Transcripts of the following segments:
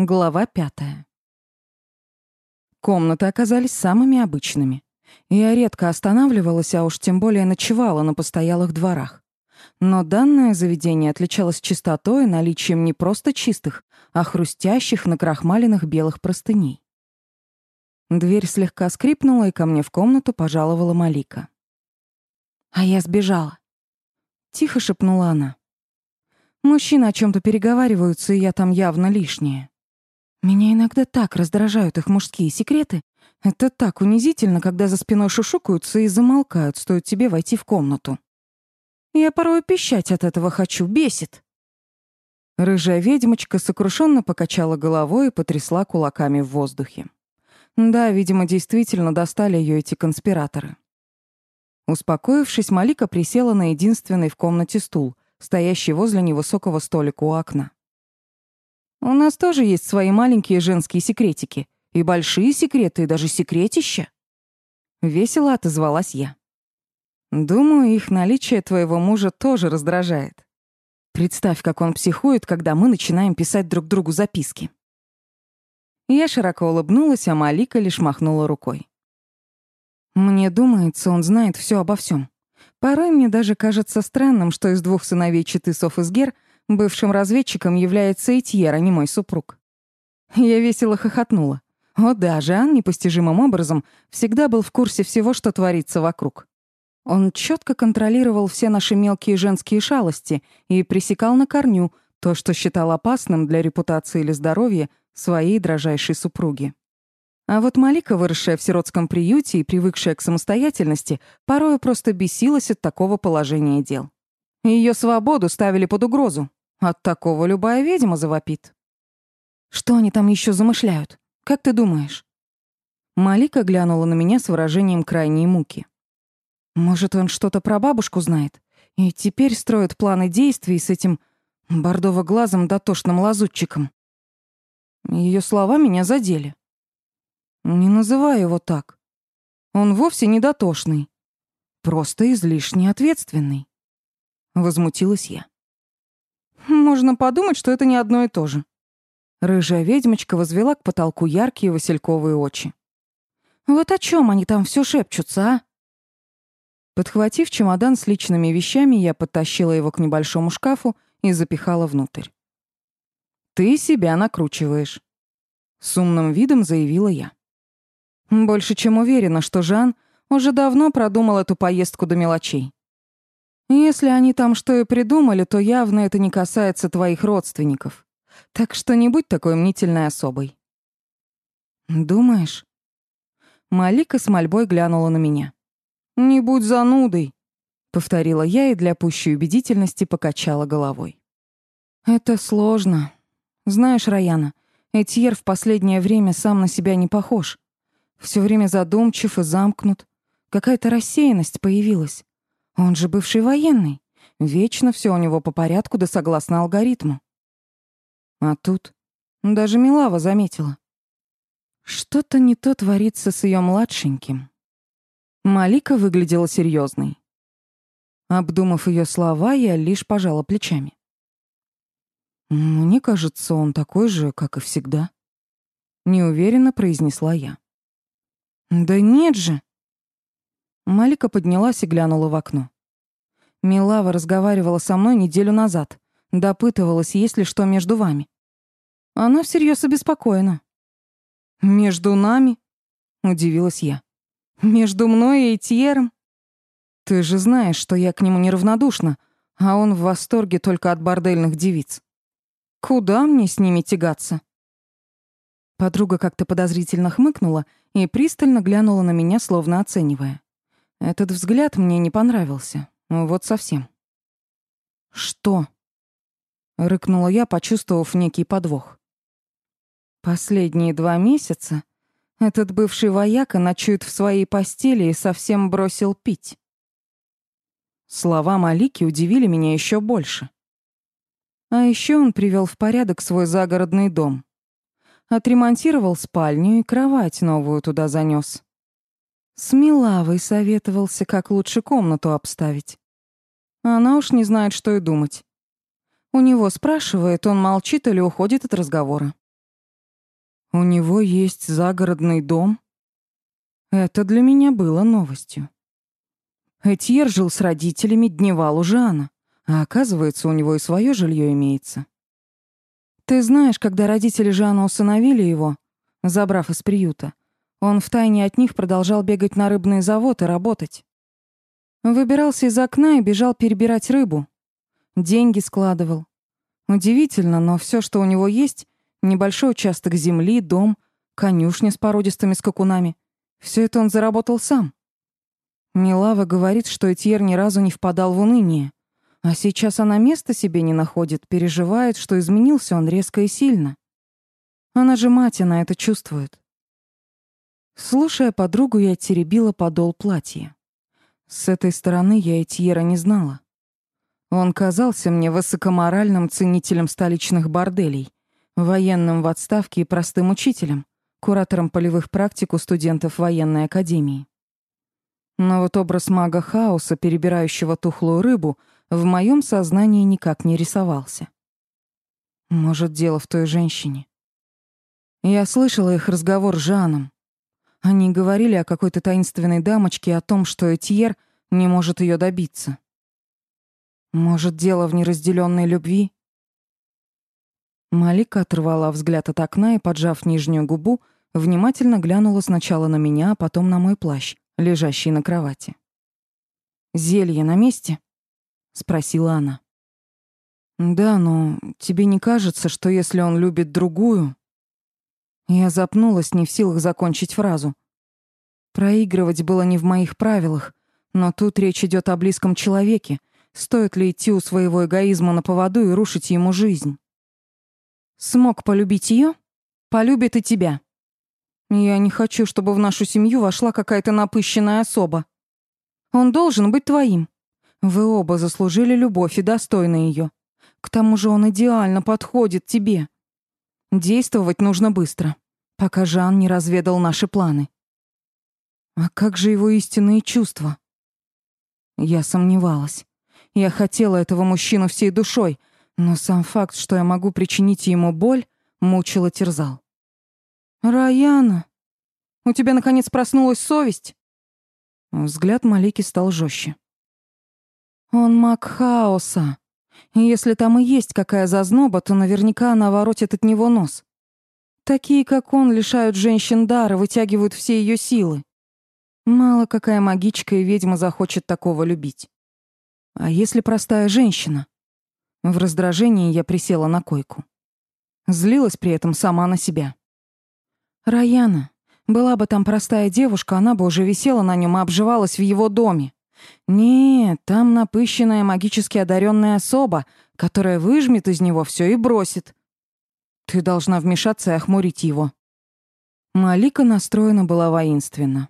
Глава пятая. Комнаты оказались самыми обычными. Я редко останавливалась, а уж тем более ночевала на постоялых дворах. Но данное заведение отличалось чистотой и наличием не просто чистых, а хрустящих накрахмаленных белых простыней. Дверь слегка скрипнула, и ко мне в комнату пожаловала Малика. «А я сбежала», — тихо шепнула она. «Мужчины о чем то переговариваются, и я там явно лишняя. Меня иногда так раздражают их мужские секреты. Это так унизительно, когда за спиной шушукаются и замолкают, стоит тебе войти в комнату. Я порой пищать от этого хочу, бесит. Рыжая ведьмочка сокрушенно покачала головой и потрясла кулаками в воздухе. Да, видимо, действительно достали ее эти конспираторы. Успокоившись, Малика присела на единственный в комнате стул, стоящий возле невысокого столика у окна. У нас тоже есть свои маленькие женские секретики. И большие секреты, и даже секретища. Весело отозвалась я. Думаю, их наличие твоего мужа тоже раздражает. Представь, как он психует, когда мы начинаем писать друг другу записки. Я широко улыбнулась, а Малика лишь махнула рукой. Мне думается, он знает все обо всем. Порой мне даже кажется странным, что из двух сыновей Читы Соф-Изгер — Бывшим разведчиком является Этьер, а не мой супруг. Я весело хохотнула. О да, Жан непостижимым образом всегда был в курсе всего, что творится вокруг. Он четко контролировал все наши мелкие женские шалости и пресекал на корню то, что считал опасным для репутации или здоровья своей дрожайшей супруги. А вот Малика, выросшая в сиротском приюте и привыкшая к самостоятельности, порой просто бесилась от такого положения дел. Ее свободу ставили под угрозу. От такого любая ведьма завопит. Что они там еще замышляют? Как ты думаешь? Малика глянула на меня с выражением крайней муки. Может, он что-то про бабушку знает и теперь строит планы действий с этим бордово-глазым дотошным лазутчиком. Ее слова меня задели. Не называй его так. Он вовсе не дотошный, просто излишне ответственный. Возмутилась я. Можно подумать, что это не одно и то же. Рыжая ведьмочка возвела к потолку яркие васильковые очи. Вот о чем они там все шепчутся, а? Подхватив чемодан с личными вещами, я подтащила его к небольшому шкафу и запихала внутрь. «Ты себя накручиваешь», — с умным видом заявила я. Больше чем уверена, что Жан уже давно продумал эту поездку до мелочей. Если они там что и придумали, то явно это не касается твоих родственников. Так что не будь такой мнительной особой. Думаешь? Малика с мольбой глянула на меня. Не будь занудой, повторила я и для пущей убедительности покачала головой. Это сложно. Знаешь, Раяна, Этьер в последнее время сам на себя не похож. Все время задумчив и замкнут. Какая-то рассеянность появилась. Он же бывший военный. Вечно все у него по порядку да согласно алгоритму. А тут даже Милава заметила. Что-то не то творится с ее младшеньким. Малика выглядела серьезной. Обдумав ее слова, я лишь пожала плечами. «Мне кажется, он такой же, как и всегда», — неуверенно произнесла я. «Да нет же!» Малика поднялась и глянула в окно. Милава разговаривала со мной неделю назад. Допытывалась, есть ли что между вами. Она всерьез обеспокоена. «Между нами?» — удивилась я. «Между мной и Этьером?» «Ты же знаешь, что я к нему неравнодушна, а он в восторге только от бордельных девиц. Куда мне с ними тягаться?» Подруга как-то подозрительно хмыкнула и пристально глянула на меня, словно оценивая. Этот взгляд мне не понравился. Вот совсем. «Что?» — рыкнула я, почувствовав некий подвох. «Последние два месяца этот бывший вояка ночует в своей постели и совсем бросил пить». Слова Малики удивили меня еще больше. А еще он привел в порядок свой загородный дом. Отремонтировал спальню и кровать новую туда занес. С Милавой советовался, как лучше комнату обставить. Она уж не знает, что и думать. У него спрашивает, он молчит или уходит от разговора. У него есть загородный дом? Это для меня было новостью. Этьер жил с родителями, дневал у Жана, а оказывается, у него и свое жилье имеется. Ты знаешь, когда родители Жана усыновили его, забрав из приюта, он втайне от них продолжал бегать на рыбный завод и работать. Выбирался из окна и бежал перебирать рыбу. Деньги складывал. Удивительно, но все, что у него есть, небольшой участок земли, дом, конюшня с породистыми скакунами, все это он заработал сам. Милава говорит, что Этьер ни разу не впадал в уныние. А сейчас она места себе не находит, переживает, что изменился он резко и сильно. Она же мать, она это чувствует. Слушая подругу, я теребила подол платья. С этой стороны я Этьера не знала. Он казался мне высокоморальным ценителем столичных борделей, военным в отставке и простым учителем, куратором полевых практик у студентов военной академии. Но вот образ мага хаоса, перебирающего тухлую рыбу, в моем сознании никак не рисовался. Может, дело в той женщине. Я слышала их разговор с Жаном. Они говорили о какой-то таинственной дамочке и о том, что Этьер не может ее добиться. Может, дело в неразделенной любви? Малика оторвала взгляд от окна и, поджав нижнюю губу, внимательно глянула сначала на меня, а потом на мой плащ, лежащий на кровати. «Зелье на месте?» — спросила она. «Да, но тебе не кажется, что если он любит другую...» Я запнулась, не в силах закончить фразу. Проигрывать было не в моих правилах, но тут речь идет о близком человеке. Стоит ли идти у своего эгоизма на поводу и рушить ему жизнь? Смог полюбить ее, полюбит и тебя. Я не хочу, чтобы в нашу семью вошла какая-то напыщенная особа. Он должен быть твоим. Вы оба заслужили любовь и достойны ее. К тому же он идеально подходит тебе. Действовать нужно быстро, пока Жан не разведал наши планы. А как же его истинные чувства? Я сомневалась. Я хотела этого мужчину всей душой, но сам факт, что я могу причинить ему боль, мучил и терзал. «Раяна, у тебя, наконец, проснулась совесть?» Взгляд Малики стал жестче. «Он маг хаоса. Если там и есть какая зазноба, то наверняка она воротит от него нос. Такие, как он, лишают женщин дара, вытягивают все ее силы. Мало какая магичка и ведьма захочет такого любить. А если простая женщина? В раздражении я присела на койку. Злилась при этом сама на себя. Раяна. Была бы там простая девушка, она бы уже висела на нем и обживалась в его доме. Нет, там напыщенная магически одаренная особа, которая выжмет из него все и бросит. Ты должна вмешаться и охмурить его. Малика настроена была воинственно.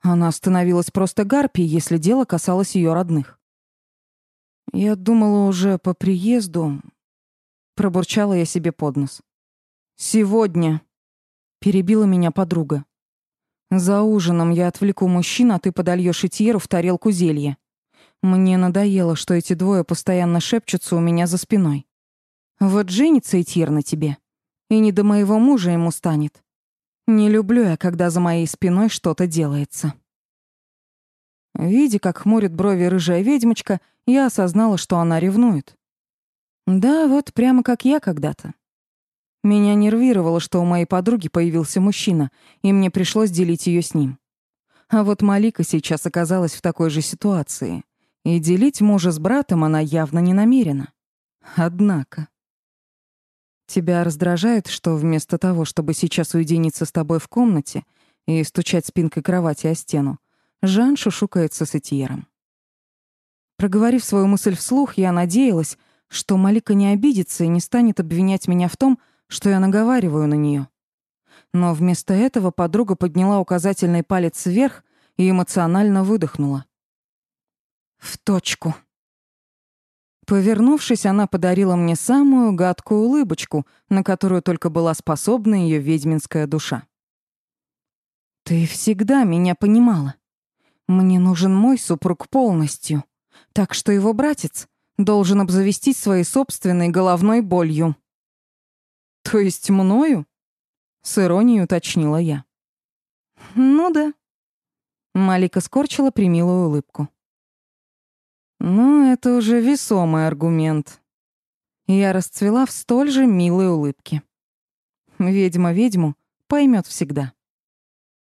Она становилась просто гарпией, если дело касалось ее родных. Я думала уже по приезду, пробурчала я себе под нос. Сегодня Перебила меня подруга. За ужином я отвлеку мужчин, а ты подольешь Этьеру в тарелку зелья. Мне надоело, что эти двое постоянно шепчутся у меня за спиной. Вот женится Этьер на тебе, и не до моего мужа ему станет. Не люблю я, когда за моей спиной что-то делается. Видя, как хмурит брови рыжая ведьмочка, я осознала, что она ревнует. Да, вот прямо как я когда-то. Меня нервировало, что у моей подруги появился мужчина, и мне пришлось делить ее с ним. А вот Малика сейчас оказалась в такой же ситуации, и делить мужа с братом она явно не намерена. Однако... Тебя раздражает, что вместо того, чтобы сейчас уединиться с тобой в комнате и стучать спинкой кровати о стену, Жан шушукается с Этьером. Проговорив свою мысль вслух, я надеялась, что Малика не обидится и не станет обвинять меня в том, что я наговариваю на нее. Но вместо этого подруга подняла указательный палец вверх и эмоционально выдохнула. В точку. Повернувшись, она подарила мне самую гадкую улыбочку, на которую только была способна ее ведьминская душа. «Ты всегда меня понимала. Мне нужен мой супруг полностью, так что его братец должен обзавестись своей собственной головной болью». «То есть мною?» С иронией уточнила я. Ну да. Малика скорчила примилую улыбку. Ну, это уже весомый аргумент. Я расцвела в столь же милой улыбке. Ведьма ведьму поймет всегда.